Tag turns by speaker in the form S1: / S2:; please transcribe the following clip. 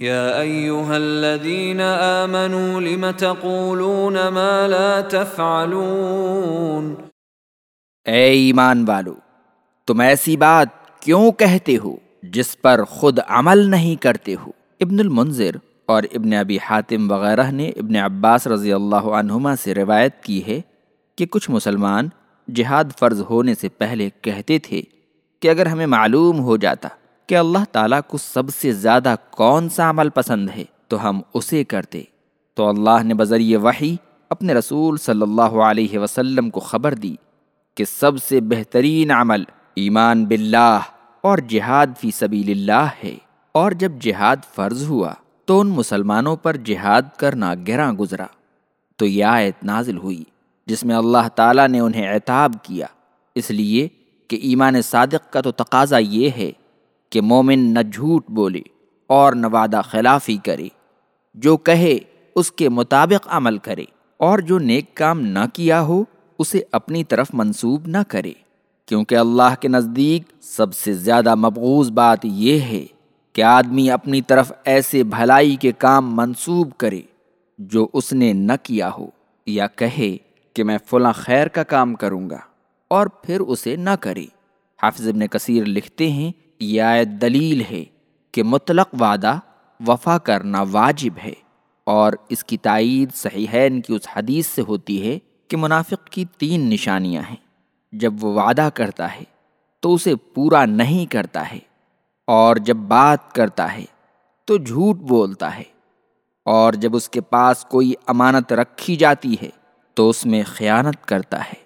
S1: يا أيها الذين آمنوا لم تقولون ما لا تفعلون؟
S2: اے ایمان والو، تم ایسی بات کیوں کہتے ہو جس پر خود عمل نہیں کرتے ہو؟ ابن المنظر اور ابن ابی حاتم وغیرہ نے ابن عباس رضی اللہ عنہما سے روایت کی ہے کہ کچھ مسلمان جہاد فرض ہونے سے پہلے کہتے تھے کہ اگر ہمیں معلوم ہو جاتا کہ اللہ تعالیٰ کو سب سے زیادہ کون سا عمل پسند ہے، تو ہم اسے کرتے۔ تو اللہ نے بذریعہ وحی اپنے رسول صلی اللہ علیہ وسلم کو خبر دی کہ سب سے بہترین عمل ایمان باللہ اور جہاد فی سبیل اللہ ہے۔ اور جب جہاد فرض ہوا، تو ان مسلمانوں پر جہاد کرنا گراں گزرا۔ تو یہ آیت نازل ہوئی، جس میں اللہ تعالیٰ نے انہیں اعتاب کیا۔ اس لیے کہ ایمان صادق کا تو تقاضا یہ ہے کہ مومن نہ جھوٹ بولے اور نہ وعدہ خلافی کرے۔ جو کہے، اس کے مطابق عمل کرے۔ اور جو نیک کام نہ کیا ہو، اسے اپنی طرف منسوب نہ کرے۔ کیونکہ اللہ کے نزدیک سب سے زیادہ مبغوض بات یہ ہے کہ آدمی اپنی طرف ایسے بھلائی کے کام منسوب کرے جو اس نے نہ کیا ہو، یا کہے کہ میں فلاں خیر کا کام کروں گا اور پھر اسے نہ کرے۔ حافظ ابن کثیر لکھتے ہیں یہ آیت دلیل ہے کہ مطلق وعدہ وفا کرنا واجب ہے اور اس کی تائید صحیحین کی اس حدیث سے ہوتی ہے کہ منافق کی تین نشانیاں ہیں۔ جب وہ وعدہ کرتا ہے تو اسے پورا نہیں کرتا ہے اور جب بات کرتا ہے تو جھوٹ بولتا ہے اور جب اس کے پاس کوئی امانت رکھی جاتی ہے تو اس میں خیانت کرتا ہے۔